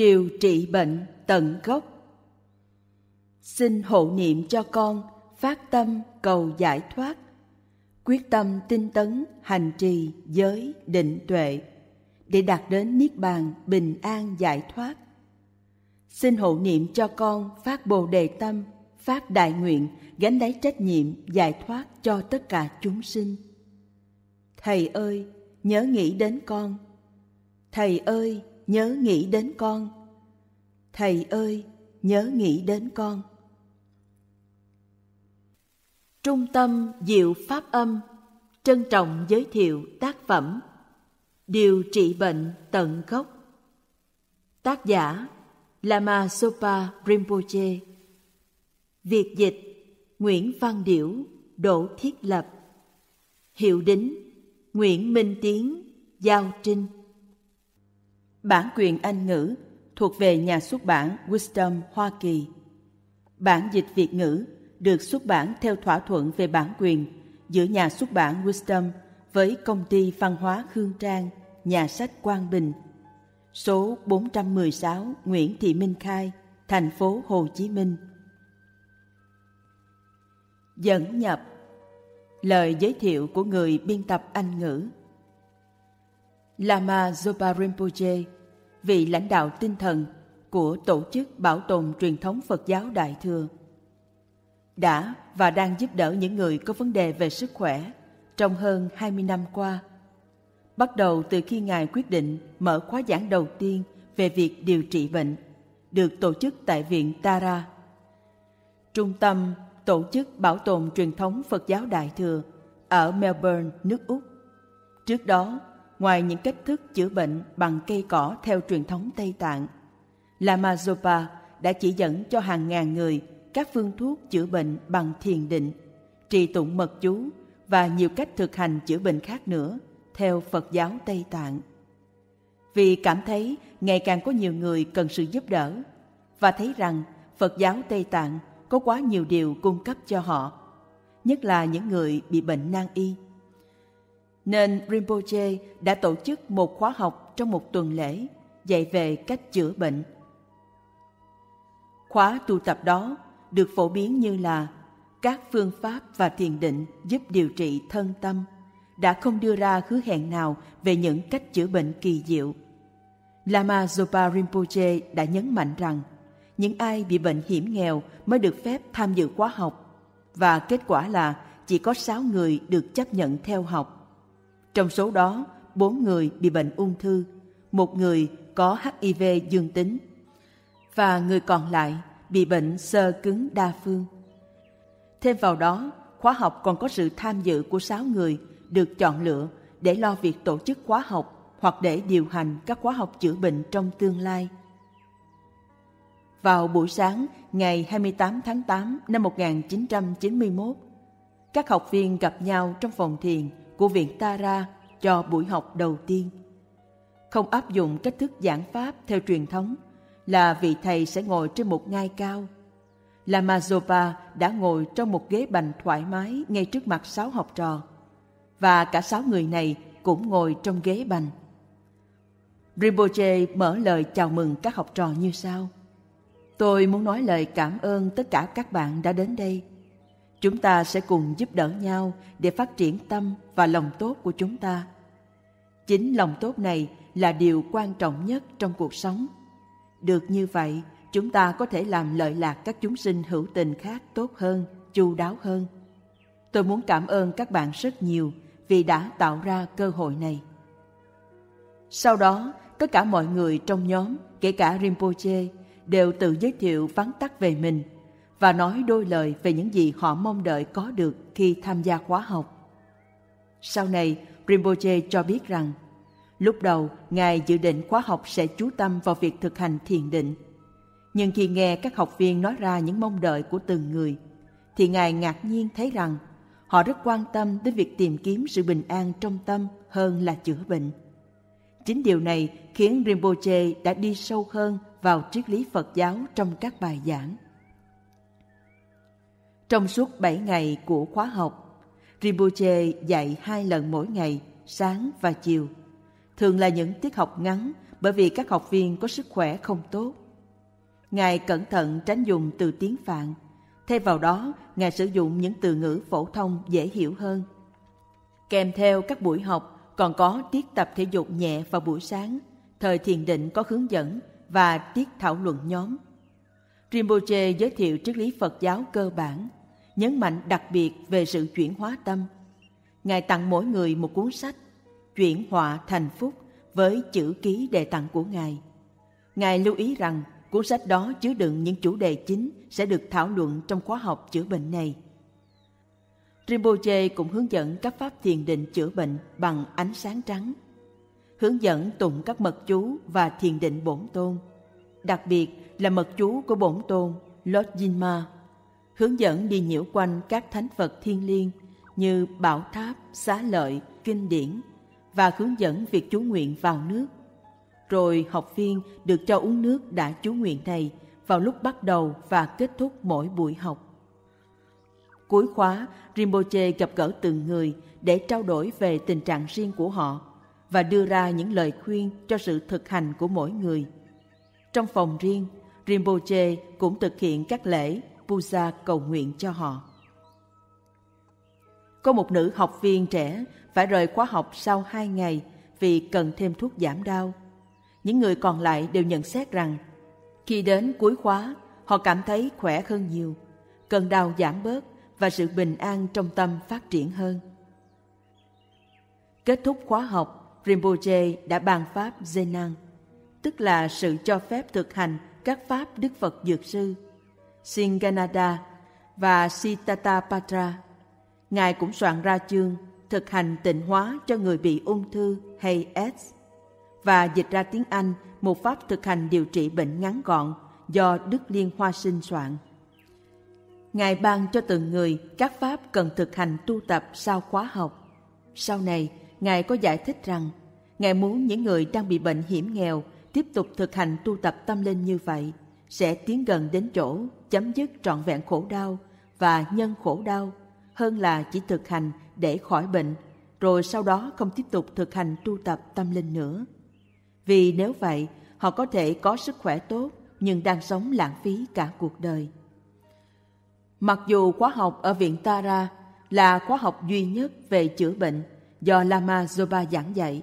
điều trị bệnh tận gốc. Xin hộ niệm cho con phát tâm cầu giải thoát. Quyết tâm tinh tấn hành trì giới định tuệ để đạt đến niết bàn bình an giải thoát. Xin hộ niệm cho con phát bồ đề tâm, phát đại nguyện, gánh lấy trách nhiệm giải thoát cho tất cả chúng sinh. Thầy ơi, nhớ nghĩ đến con. Thầy ơi nhớ nghĩ đến con. Thầy ơi, nhớ nghĩ đến con. Trung tâm diệu pháp âm, trân trọng giới thiệu tác phẩm điều trị bệnh tận gốc. Tác giả lama sopa rinpoche. Việt dịch nguyễn văn điểu, đỗ thiết lập. Hiệu đính nguyễn minh tiến, giao trinh. Bản quyền Anh ngữ thuộc về nhà xuất bản Wisdom Hoa Kỳ. Bản dịch Việt ngữ được xuất bản theo thỏa thuận về bản quyền giữa nhà xuất bản Wisdom với công ty văn hóa Khương Trang, nhà sách Quang Bình, số 416 Nguyễn Thị Minh Khai, thành phố Hồ Chí Minh. Dẫn nhập Lời giới thiệu của người biên tập Anh ngữ Lama Zopa Rinpoche, vị lãnh đạo tinh thần của Tổ chức Bảo tồn Truyền thống Phật giáo Đại Thừa, đã và đang giúp đỡ những người có vấn đề về sức khỏe trong hơn 20 năm qua. Bắt đầu từ khi Ngài quyết định mở khóa giảng đầu tiên về việc điều trị bệnh, được tổ chức tại Viện Tara. Trung tâm Tổ chức Bảo tồn Truyền thống Phật giáo Đại Thừa ở Melbourne, nước Úc. Trước đó, ngoài những cách thức chữa bệnh bằng cây cỏ theo truyền thống Tây Tạng, Lama Zopa đã chỉ dẫn cho hàng ngàn người các phương thuốc chữa bệnh bằng thiền định, trì tụng mật chú và nhiều cách thực hành chữa bệnh khác nữa theo Phật giáo Tây Tạng. Vì cảm thấy ngày càng có nhiều người cần sự giúp đỡ và thấy rằng Phật giáo Tây Tạng có quá nhiều điều cung cấp cho họ, nhất là những người bị bệnh nan y nên Rinpoche đã tổ chức một khóa học trong một tuần lễ dạy về cách chữa bệnh. Khóa tu tập đó được phổ biến như là các phương pháp và thiền định giúp điều trị thân tâm, đã không đưa ra hứa hẹn nào về những cách chữa bệnh kỳ diệu. Lama Zopa Rinpoche đã nhấn mạnh rằng những ai bị bệnh hiểm nghèo mới được phép tham dự khóa học và kết quả là chỉ có 6 người được chấp nhận theo học. Trong số đó, bốn người bị bệnh ung thư, một người có HIV dương tính và người còn lại bị bệnh sơ cứng đa phương. Thêm vào đó, khóa học còn có sự tham dự của sáu người được chọn lựa để lo việc tổ chức khóa học hoặc để điều hành các khóa học chữa bệnh trong tương lai. Vào buổi sáng ngày 28 tháng 8 năm 1991, các học viên gặp nhau trong phòng thiền của Viện Tara cho buổi học đầu tiên. Không áp dụng cách thức giảng pháp theo truyền thống là vị thầy sẽ ngồi trên một ngai cao. Lamazopa đã ngồi trong một ghế bành thoải mái ngay trước mặt sáu học trò. Và cả sáu người này cũng ngồi trong ghế bành. Rinpoche mở lời chào mừng các học trò như sau. Tôi muốn nói lời cảm ơn tất cả các bạn đã đến đây Chúng ta sẽ cùng giúp đỡ nhau để phát triển tâm và lòng tốt của chúng ta. Chính lòng tốt này là điều quan trọng nhất trong cuộc sống. Được như vậy, chúng ta có thể làm lợi lạc các chúng sinh hữu tình khác tốt hơn, chu đáo hơn. Tôi muốn cảm ơn các bạn rất nhiều vì đã tạo ra cơ hội này. Sau đó, tất cả mọi người trong nhóm, kể cả Rinpoche, đều tự giới thiệu vắn tắt về mình – và nói đôi lời về những gì họ mong đợi có được khi tham gia khóa học. Sau này, Rinpoche cho biết rằng, lúc đầu Ngài dự định khóa học sẽ chú tâm vào việc thực hành thiền định. Nhưng khi nghe các học viên nói ra những mong đợi của từng người, thì Ngài ngạc nhiên thấy rằng họ rất quan tâm đến việc tìm kiếm sự bình an trong tâm hơn là chữa bệnh. Chính điều này khiến Rinpoche đã đi sâu hơn vào triết lý Phật giáo trong các bài giảng. Trong suốt 7 ngày của khóa học, Rinpoche dạy hai lần mỗi ngày, sáng và chiều. Thường là những tiết học ngắn bởi vì các học viên có sức khỏe không tốt. Ngài cẩn thận tránh dùng từ tiếng Phạn, thay vào đó Ngài sử dụng những từ ngữ phổ thông dễ hiểu hơn. Kèm theo các buổi học còn có tiết tập thể dục nhẹ vào buổi sáng, thời thiền định có hướng dẫn và tiết thảo luận nhóm. Rinpoche giới thiệu triết lý Phật giáo cơ bản, nhấn mạnh đặc biệt về sự chuyển hóa tâm. Ngài tặng mỗi người một cuốn sách, chuyển họa thành phúc với chữ ký đề tặng của Ngài. Ngài lưu ý rằng cuốn sách đó chứa đựng những chủ đề chính sẽ được thảo luận trong khóa học chữa bệnh này. Rinpoche cũng hướng dẫn các pháp thiền định chữa bệnh bằng ánh sáng trắng, hướng dẫn tụng các mật chú và thiền định bổn tôn, đặc biệt là mật chú của bổn tôn Lord Jinma, hướng dẫn đi nhiễu quanh các thánh vật thiên liêng như Bảo Tháp, Xá Lợi, Kinh Điển và hướng dẫn việc chú nguyện vào nước. Rồi học viên được cho uống nước đã chú nguyện này vào lúc bắt đầu và kết thúc mỗi buổi học. Cuối khóa, Rinpoche gặp gỡ từng người để trao đổi về tình trạng riêng của họ và đưa ra những lời khuyên cho sự thực hành của mỗi người. Trong phòng riêng, Rinpoche cũng thực hiện các lễ puja cầu nguyện cho họ. Có một nữ học viên trẻ phải rời khóa học sau hai ngày vì cần thêm thuốc giảm đau. Những người còn lại đều nhận xét rằng khi đến cuối khóa, họ cảm thấy khỏe hơn nhiều, cơn đau giảm bớt và sự bình an trong tâm phát triển hơn. Kết thúc khóa học, Rinpoche đã ban pháp Zenang, tức là sự cho phép thực hành các pháp Đức Phật Dược Sư, Singanada và Sitatapatra. Ngài cũng soạn ra chương thực hành tịnh hóa cho người bị ung thư hay AIDS và dịch ra tiếng Anh một pháp thực hành điều trị bệnh ngắn gọn do Đức Liên Hoa Sinh soạn. Ngài ban cho từng người các pháp cần thực hành tu tập sau khóa học. Sau này, Ngài có giải thích rằng Ngài muốn những người đang bị bệnh hiểm nghèo tiếp tục thực hành tu tập tâm linh như vậy sẽ tiến gần đến chỗ chấm dứt trọn vẹn khổ đau và nhân khổ đau hơn là chỉ thực hành để khỏi bệnh rồi sau đó không tiếp tục thực hành tu tập tâm linh nữa. Vì nếu vậy, họ có thể có sức khỏe tốt nhưng đang sống lãng phí cả cuộc đời. Mặc dù khóa học ở Viện Tara là khóa học duy nhất về chữa bệnh do Lama Zoba giảng dạy,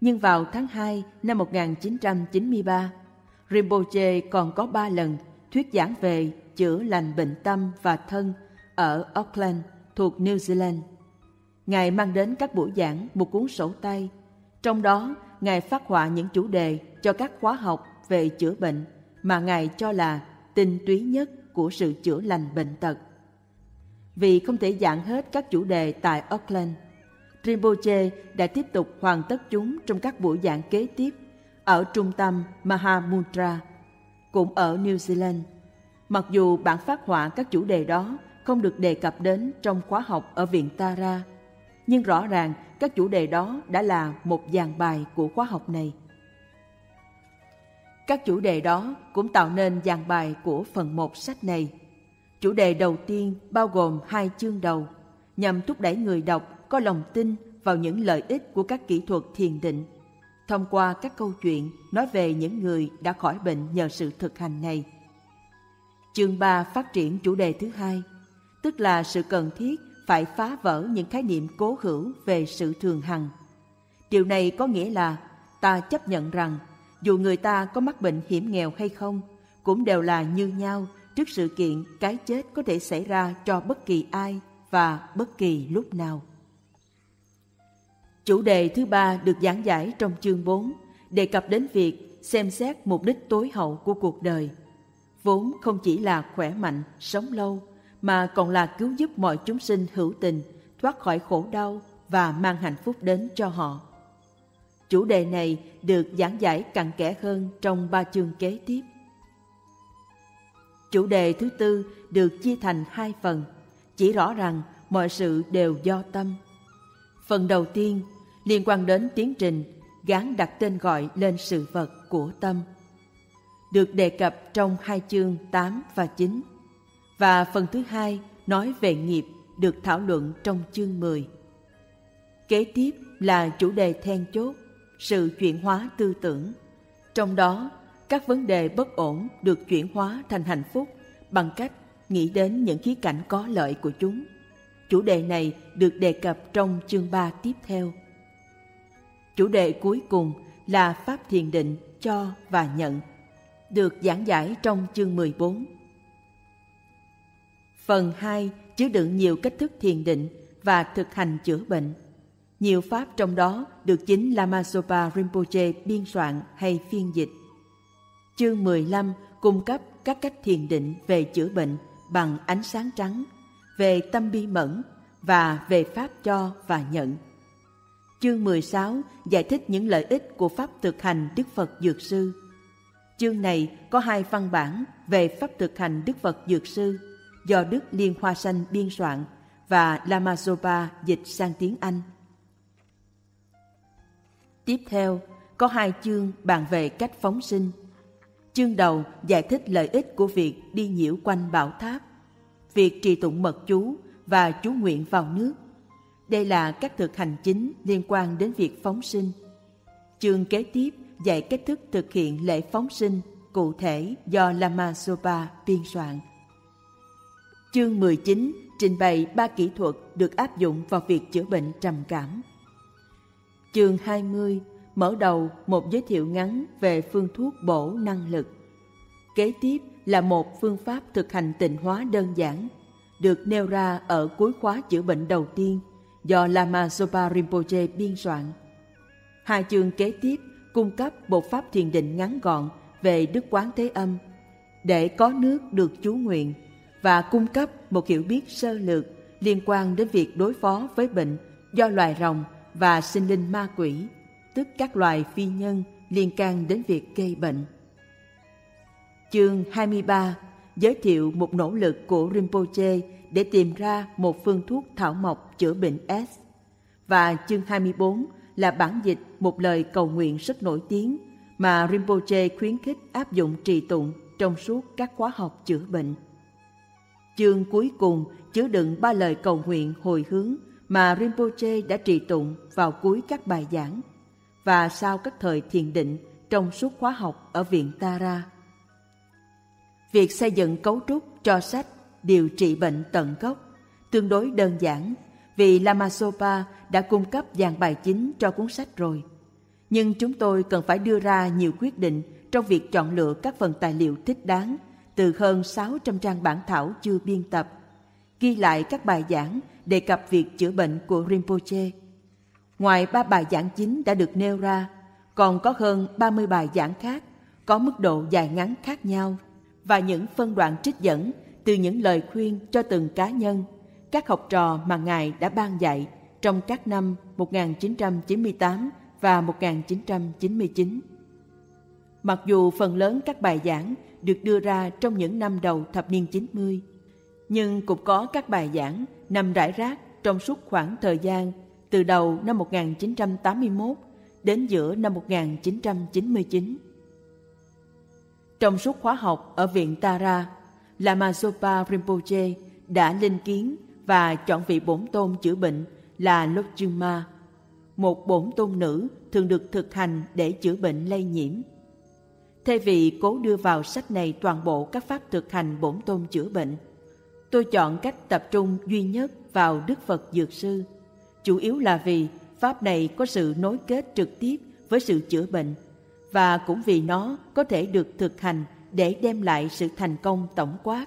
nhưng vào tháng 2 năm 1993, Rinpoche còn có ba lần thuyết giảng về chữa lành bệnh tâm và thân ở Auckland thuộc New Zealand. Ngài mang đến các buổi giảng một cuốn sổ tay, trong đó Ngài phát họa những chủ đề cho các khóa học về chữa bệnh mà Ngài cho là tinh túy nhất của sự chữa lành bệnh tật. Vì không thể giảng hết các chủ đề tại Auckland, Rinpoche đã tiếp tục hoàn tất chúng trong các buổi giảng kế tiếp ở trung tâm Mahamudra, cũng ở New Zealand. Mặc dù bản phát họa các chủ đề đó không được đề cập đến trong khóa học ở Viện Tara, nhưng rõ ràng các chủ đề đó đã là một dàn bài của khóa học này. Các chủ đề đó cũng tạo nên dàn bài của phần một sách này. Chủ đề đầu tiên bao gồm hai chương đầu nhằm thúc đẩy người đọc có lòng tin vào những lợi ích của các kỹ thuật thiền định thông qua các câu chuyện nói về những người đã khỏi bệnh nhờ sự thực hành này. Chương 3 phát triển chủ đề thứ hai, tức là sự cần thiết phải phá vỡ những khái niệm cố hữu về sự thường hằng. Điều này có nghĩa là ta chấp nhận rằng dù người ta có mắc bệnh hiểm nghèo hay không, cũng đều là như nhau trước sự kiện cái chết có thể xảy ra cho bất kỳ ai và bất kỳ lúc nào. Chủ đề thứ ba được giảng giải trong chương 4 đề cập đến việc xem xét mục đích tối hậu của cuộc đời. Vốn không chỉ là khỏe mạnh, sống lâu, mà còn là cứu giúp mọi chúng sinh hữu tình thoát khỏi khổ đau và mang hạnh phúc đến cho họ. Chủ đề này được giảng giải cặn kẽ hơn trong ba chương kế tiếp. Chủ đề thứ tư được chia thành hai phần, chỉ rõ rằng mọi sự đều do tâm. Phần đầu tiên liên quan đến tiến trình gán đặt tên gọi lên sự vật của tâm. Được đề cập trong hai chương 8 và 9. Và phần thứ hai nói về nghiệp được thảo luận trong chương 10. Kế tiếp là chủ đề then chốt, sự chuyển hóa tư tưởng, Trong đó, các vấn đề bất ổn được chuyển hóa thành hạnh phúc bằng cách nghĩ đến những khía cạnh có lợi của chúng. Chủ đề này được đề cập trong chương 3 tiếp theo. Chủ đề cuối cùng là Pháp Thiền Định cho và nhận, được giảng giải trong chương 14. Phần 2 chứa đựng nhiều cách thức thiền định và thực hành chữa bệnh. Nhiều pháp trong đó được chính Lama Sopa Rinpoche biên soạn hay phiên dịch. Chương 15 cung cấp các cách thiền định về chữa bệnh bằng ánh sáng trắng, về tâm bi mẫn và về pháp cho và nhận. Chương 16 giải thích những lợi ích của pháp thực hành Đức Phật Dược Sư. Chương này có hai văn bản về pháp thực hành Đức Phật Dược Sư do Đức Liên Hoa Sanh biên soạn và Lama Zopa dịch sang tiếng Anh. Tiếp theo, có hai chương bàn về cách phóng sinh. Chương đầu giải thích lợi ích của việc đi nhiễu quanh bảo tháp, việc trì tụng mật chú và chú nguyện vào nước. Đây là các thực hành chính liên quan đến việc phóng sinh. Chương kế tiếp dạy cách thức thực hiện lễ phóng sinh, cụ thể do Lama sopa biên soạn. Chương 19 trình bày ba kỹ thuật được áp dụng vào việc chữa bệnh trầm cảm. Chương 20 mở đầu một giới thiệu ngắn về phương thuốc bổ năng lực. Kế tiếp là một phương pháp thực hành tịnh hóa đơn giản, được nêu ra ở cuối khóa chữa bệnh đầu tiên do Lama Zopa Rinpoche biên soạn. Hai chương kế tiếp cung cấp một pháp thiền định ngắn gọn về Đức Quán Thế Âm để có nước được chú nguyện và cung cấp một hiểu biết sơ lược liên quan đến việc đối phó với bệnh do loài rồng và sinh linh ma quỷ, tức các loài phi nhân liên can đến việc gây bệnh. Chương 23 giới thiệu một nỗ lực của Rinpoche để tìm ra một phương thuốc thảo mộc chữa bệnh S. Và chương 24 là bản dịch một lời cầu nguyện rất nổi tiếng mà Rinpoche khuyến khích áp dụng trì tụng trong suốt các khóa học chữa bệnh. Chương cuối cùng chứa đựng ba lời cầu nguyện hồi hướng mà Rinpoche đã trì tụng vào cuối các bài giảng và sau các thời thiền định trong suốt khóa học ở viện Tara. Việc xây dựng cấu trúc cho sách điều trị bệnh tận gốc tương đối đơn giản vì Lama Sopa đã cung cấp dàn bài chính cho cuốn sách rồi. Nhưng chúng tôi cần phải đưa ra nhiều quyết định trong việc chọn lựa các phần tài liệu thích đáng từ hơn 600 trang bản thảo chưa biên tập, ghi lại các bài giảng đề cập việc chữa bệnh của Rinpoche. Ngoài ba bài giảng chính đã được nêu ra, còn có hơn 30 bài giảng khác có mức độ dài ngắn khác nhau và những phân đoạn trích dẫn từ những lời khuyên cho từng cá nhân, các học trò mà Ngài đã ban dạy trong các năm 1998 và 1999. Mặc dù phần lớn các bài giảng được đưa ra trong những năm đầu thập niên 90, nhưng cũng có các bài giảng nằm rải rác trong suốt khoảng thời gian từ đầu năm 1981 đến giữa năm 1999. Trong suốt khóa học ở viện Tara, Lama Zopa Rinpoche đã linh kiến và chọn vị bổn tôn chữa bệnh là Lojuma, một bổn tôn nữ thường được thực hành để chữa bệnh lây nhiễm. Thay vì cố đưa vào sách này toàn bộ các pháp thực hành bổn tôn chữa bệnh, tôi chọn cách tập trung duy nhất vào Đức Phật Dược Sư, chủ yếu là vì pháp này có sự nối kết trực tiếp với sự chữa bệnh và cũng vì nó có thể được thực hành để đem lại sự thành công tổng quát.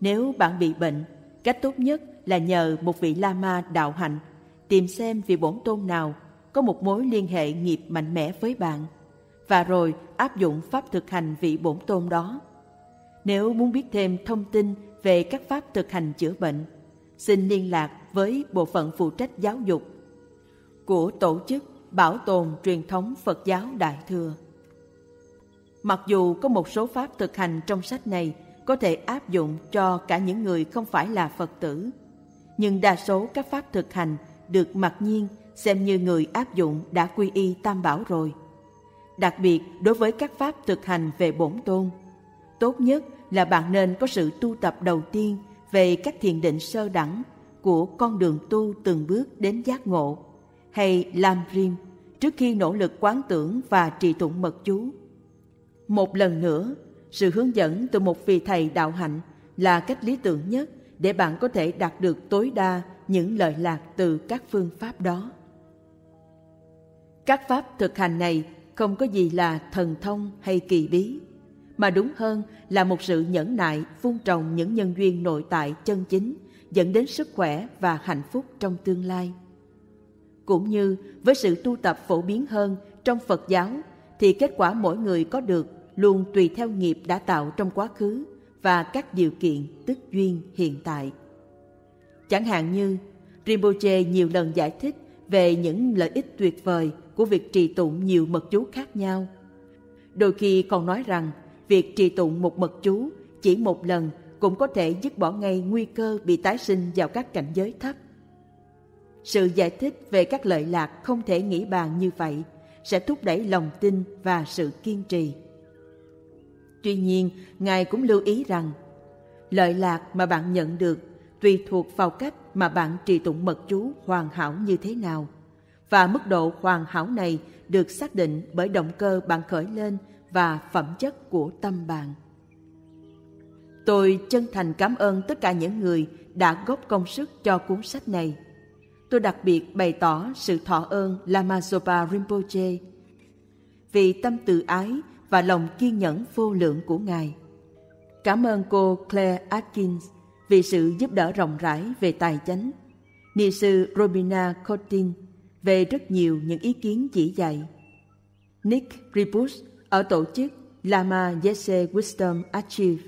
Nếu bạn bị bệnh, cách tốt nhất là nhờ một vị Lama đạo hạnh tìm xem vị bổn tôn nào có một mối liên hệ nghiệp mạnh mẽ với bạn và rồi áp dụng pháp thực hành vị bổn tôn đó. Nếu muốn biết thêm thông tin về các pháp thực hành chữa bệnh, xin liên lạc với bộ phận phụ trách giáo dục của tổ chức Bảo tồn truyền thống Phật giáo Đại Thừa. Mặc dù có một số pháp thực hành trong sách này có thể áp dụng cho cả những người không phải là Phật tử, nhưng đa số các pháp thực hành được mặc nhiên xem như người áp dụng đã quy y tam bảo rồi. Đặc biệt đối với các pháp thực hành về bổn tôn, tốt nhất là bạn nên có sự tu tập đầu tiên về các thiền định sơ đẳng của con đường tu từng bước đến giác ngộ hay Lam Rim trước khi nỗ lực quán tưởng và trì tụng mật chú. Một lần nữa, sự hướng dẫn từ một vị thầy đạo hạnh là cách lý tưởng nhất để bạn có thể đạt được tối đa những lợi lạc từ các phương pháp đó. Các pháp thực hành này không có gì là thần thông hay kỳ bí, mà đúng hơn là một sự nhẫn nại vun trồng những nhân duyên nội tại chân chính dẫn đến sức khỏe và hạnh phúc trong tương lai. Cũng như với sự tu tập phổ biến hơn trong Phật giáo, thì kết quả mỗi người có được luôn tùy theo nghiệp đã tạo trong quá khứ và các điều kiện tức duyên hiện tại. Chẳng hạn như, Rinpoche nhiều lần giải thích về những lợi ích tuyệt vời của việc trì tụng nhiều mật chú khác nhau. Đôi khi còn nói rằng, việc trì tụng một mật chú chỉ một lần cũng có thể dứt bỏ ngay nguy cơ bị tái sinh vào các cảnh giới thấp. Sự giải thích về các lợi lạc không thể nghĩ bàn như vậy sẽ thúc đẩy lòng tin và sự kiên trì. Tuy nhiên, Ngài cũng lưu ý rằng lợi lạc mà bạn nhận được tùy thuộc vào cách mà bạn trì tụng mật chú hoàn hảo như thế nào và mức độ hoàn hảo này được xác định bởi động cơ bạn khởi lên và phẩm chất của tâm bạn. Tôi chân thành cảm ơn tất cả những người đã góp công sức cho cuốn sách này. Tôi đặc biệt bày tỏ sự thọ ơn Lama Zopa Rinpoche vì tâm từ ái và lòng kiên nhẫn vô lượng của Ngài. Cảm ơn cô Claire Atkins vì sự giúp đỡ rộng rãi về tài chánh. Ni sư Robina Cotin về rất nhiều những ý kiến chỉ dạy. Nick Ribus ở tổ chức Lama Yese Wisdom Archive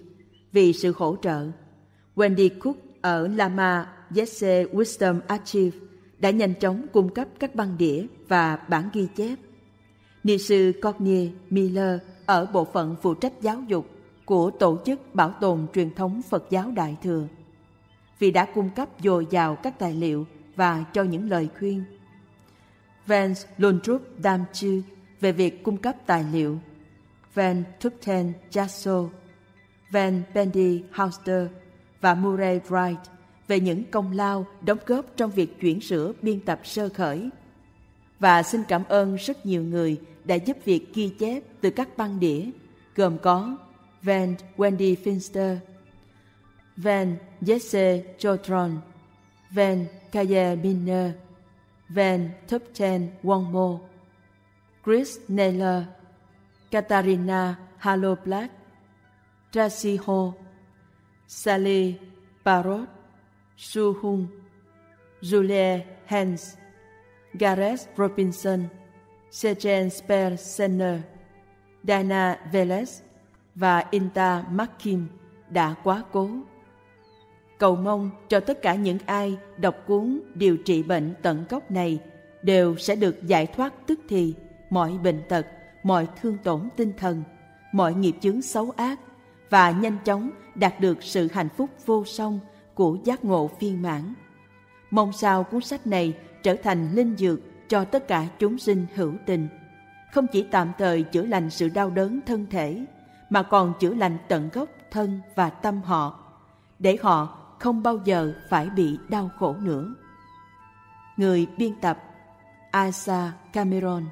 vì sự hỗ trợ. Wendy Cook ở Lama Yese Wisdom Archive đã nhanh chóng cung cấp các băng đĩa và bản ghi chép. Ni sư Cornier Miller ở bộ phận phụ trách giáo dục của Tổ chức Bảo tồn Truyền thống Phật giáo Đại Thừa vì đã cung cấp dồi dào các tài liệu và cho những lời khuyên. Vance Lundrup Damchu về việc cung cấp tài liệu, Van Thupten Jasso, Van Bendy Hauster và Murray Wright về những công lao đóng góp trong việc chuyển sửa biên tập sơ khởi. Và xin cảm ơn rất nhiều người đã giúp việc ghi chép từ các băng đĩa, gồm có Van Wendy Finster, Van Jesse Jotron, Van Kaya Minner, Van Thupten Wongmo, Chris Naylor, Katarina Haloblack, Tracy Ho, Sally Parrot, Su Hung, Julie Hans, Gareth Robinson, Sejen Spencer, Dana Veles và Inta Makin đã quá cố. Cầu mong cho tất cả những ai đọc cuốn điều trị bệnh tận gốc này đều sẽ được giải thoát tức thì mọi bệnh tật, mọi thương tổn tinh thần, mọi nghiệp chướng xấu ác và nhanh chóng đạt được sự hạnh phúc vô song của giác ngộ phiên mãn. Mong sao cuốn sách này trở thành linh dược cho tất cả chúng sinh hữu tình, không chỉ tạm thời chữa lành sự đau đớn thân thể, mà còn chữa lành tận gốc thân và tâm họ, để họ không bao giờ phải bị đau khổ nữa. Người biên tập Asa Cameron